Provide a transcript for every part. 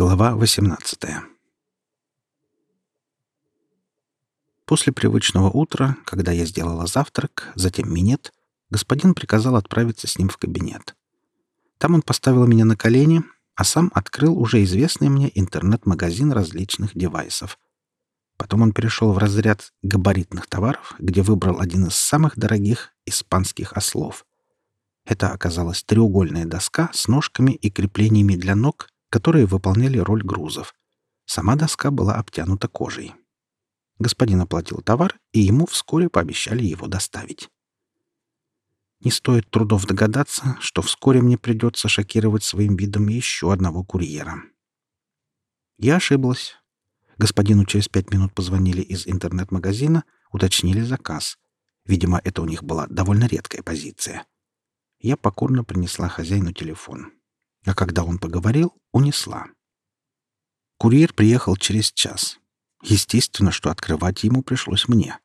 Глава 18 После привычного утра, когда я сделала завтрак, затем минет, господин приказал отправиться с ним в кабинет. Там он поставил меня на колени, а сам открыл уже известный мне интернет-магазин различных девайсов. Потом он перешел в разряд габаритных товаров, где выбрал один из самых дорогих испанских ослов. Это оказалась треугольная доска с ножками и креплениями для ног, которые выполняли роль грузов. Сама доска была обтянута кожей. Господин оплатил товар, и ему вскоре пообещали его доставить. Не стоит трудов догадаться, что вскоре мне придется шокировать своим видом еще одного курьера. Я ошиблась. Господину через пять минут позвонили из интернет-магазина, уточнили заказ. Видимо, это у них была довольно редкая позиция. Я покорно принесла хозяину телефон а когда он поговорил, унесла. Курьер приехал через час. Естественно, что открывать ему пришлось мне.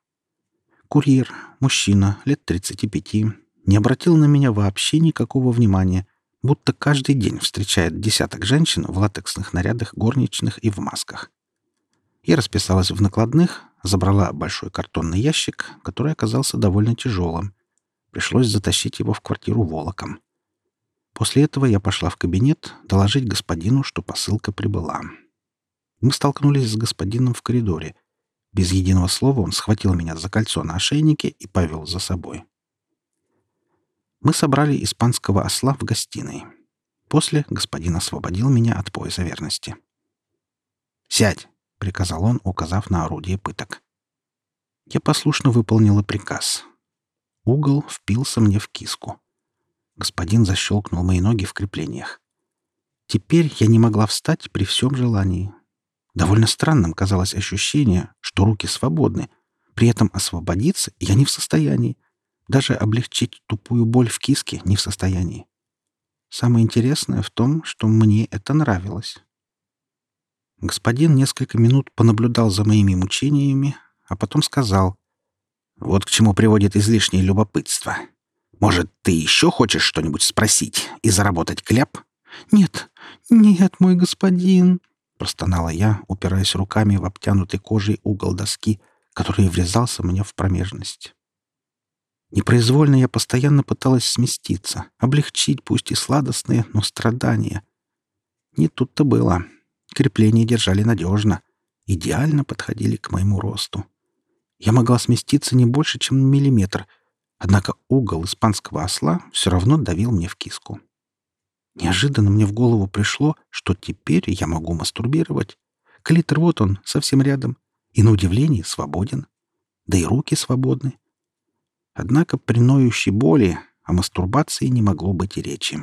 Курьер, мужчина, лет 35, не обратил на меня вообще никакого внимания, будто каждый день встречает десяток женщин в латексных нарядах горничных и в масках. Я расписалась в накладных, забрала большой картонный ящик, который оказался довольно тяжелым. Пришлось затащить его в квартиру волоком. После этого я пошла в кабинет доложить господину, что посылка прибыла. Мы столкнулись с господином в коридоре. Без единого слова он схватил меня за кольцо на ошейнике и повел за собой. Мы собрали испанского осла в гостиной. После господин освободил меня от пояса верности. «Сядь!» — приказал он, указав на орудие пыток. Я послушно выполнила приказ. Угол впился мне в киску. Господин защелкнул мои ноги в креплениях. Теперь я не могла встать при всем желании. Довольно странным казалось ощущение, что руки свободны. При этом освободиться я не в состоянии. Даже облегчить тупую боль в киске не в состоянии. Самое интересное в том, что мне это нравилось. Господин несколько минут понаблюдал за моими мучениями, а потом сказал, «Вот к чему приводит излишнее любопытство. Может, ты еще хочешь что-нибудь спросить и заработать кляп?» «Нет, нет, мой господин!» — простонала я, упираясь руками в обтянутый кожей угол доски, который врезался мне в промежность. Непроизвольно я постоянно пыталась сместиться, облегчить пусть и сладостные, но страдания. Не тут-то было. Крепления держали надежно, идеально подходили к моему росту. Я могла сместиться не больше, чем на миллиметр — Однако угол испанского осла все равно давил мне в киску. Неожиданно мне в голову пришло, что теперь я могу мастурбировать. Клитор вот он, совсем рядом, и, на удивление, свободен. Да и руки свободны. Однако при ноющей боли о мастурбации не могло быть и речи.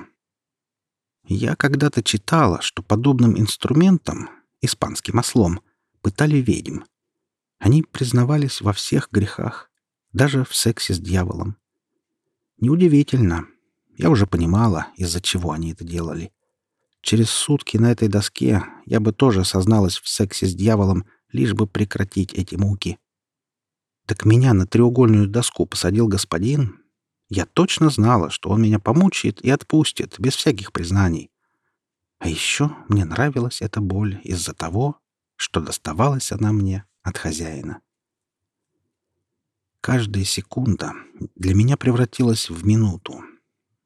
Я когда-то читала, что подобным инструментом, испанским ослом, пытали ведьм. Они признавались во всех грехах, даже в сексе с дьяволом. Неудивительно. Я уже понимала, из-за чего они это делали. Через сутки на этой доске я бы тоже созналась в сексе с дьяволом, лишь бы прекратить эти муки. Так меня на треугольную доску посадил господин. Я точно знала, что он меня помучает и отпустит, без всяких признаний. А еще мне нравилась эта боль из-за того, что доставалась она мне от хозяина. Каждая секунда для меня превратилась в минуту.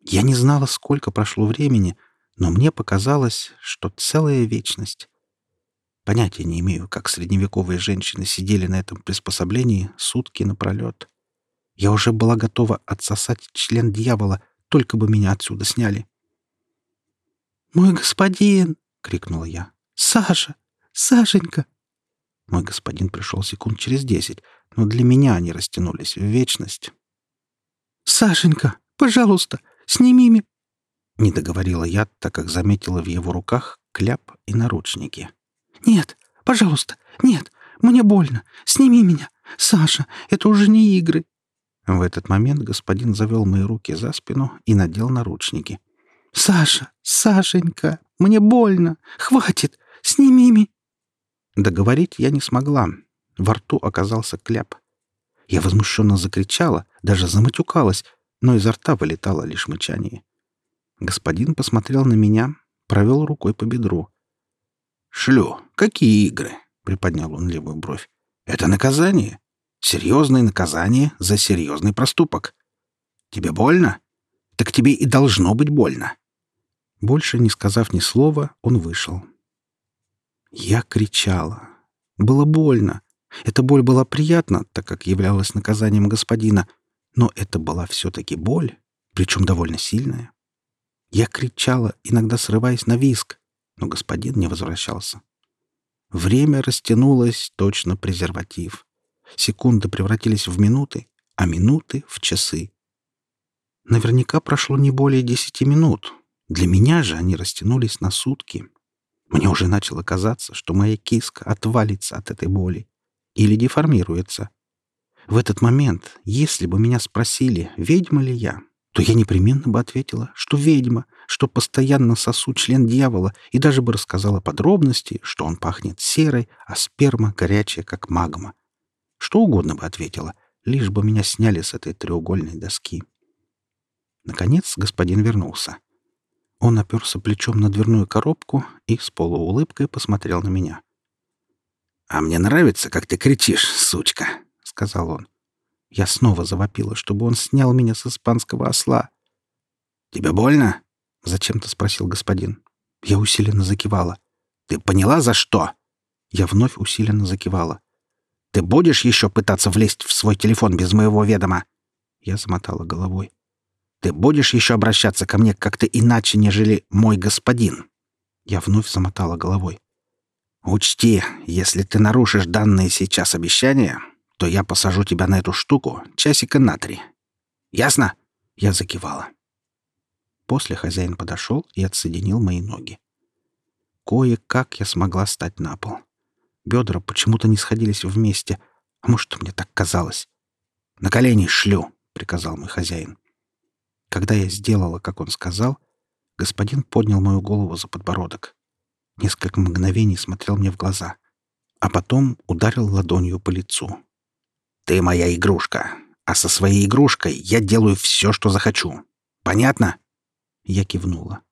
Я не знала, сколько прошло времени, но мне показалось, что целая вечность. Понятия не имею, как средневековые женщины сидели на этом приспособлении сутки напролет. Я уже была готова отсосать член дьявола, только бы меня отсюда сняли. «Мой господин!» — крикнула я. «Саша! Сашенька!» Мой господин пришел секунд через десять, но для меня они растянулись в вечность. «Сашенька, пожалуйста, сними ми...» Не договорила я, так как заметила в его руках кляп и наручники. «Нет, пожалуйста, нет, мне больно. Сними меня. Саша, это уже не игры». В этот момент господин завел мои руки за спину и надел наручники. «Саша, Сашенька, мне больно. Хватит, сними ми...» Договорить я не смогла. Во рту оказался кляп. Я возмущенно закричала, даже заматюкалась, но изо рта вылетало лишь мычание. Господин посмотрел на меня, провел рукой по бедру. «Шлю. Какие игры?» — приподнял он левую бровь. «Это наказание. Серьезное наказание за серьезный проступок. Тебе больно? Так тебе и должно быть больно». Больше не сказав ни слова, он вышел. Я кричала. Было больно. Эта боль была приятна, так как являлась наказанием господина, но это была все-таки боль, причем довольно сильная. Я кричала, иногда срываясь на виск, но господин не возвращался. Время растянулось точно презерватив. Секунды превратились в минуты, а минуты — в часы. Наверняка прошло не более десяти минут. Для меня же они растянулись на сутки. Мне уже начало казаться, что моя киска отвалится от этой боли или деформируется. В этот момент, если бы меня спросили, ведьма ли я, то я непременно бы ответила, что ведьма, что постоянно сосу член дьявола и даже бы рассказала подробности, что он пахнет серой, а сперма горячая, как магма. Что угодно бы ответила, лишь бы меня сняли с этой треугольной доски. Наконец господин вернулся. Он оперся плечом на дверную коробку и с полуулыбкой посмотрел на меня. «А мне нравится, как ты кричишь, сучка», — сказал он. Я снова завопила, чтобы он снял меня с испанского осла. «Тебе больно?» — зачем-то спросил господин. Я усиленно закивала. «Ты поняла, за что?» Я вновь усиленно закивала. «Ты будешь еще пытаться влезть в свой телефон без моего ведома?» Я замотала головой. «Ты будешь еще обращаться ко мне как-то иначе, нежели мой господин?» Я вновь замотала головой. Учти, если ты нарушишь данные сейчас обещания, то я посажу тебя на эту штуку часика на три. Ясно? Я закивала. После хозяин подошел и отсоединил мои ноги. Кое-как я смогла стать на пол. Бедра почему-то не сходились вместе, а может, мне так казалось. «На колени шлю», — приказал мой хозяин. Когда я сделала, как он сказал, господин поднял мою голову за подбородок несколько мгновений смотрел мне в глаза, а потом ударил ладонью по лицу. «Ты моя игрушка, а со своей игрушкой я делаю все, что захочу. Понятно?» Я кивнула.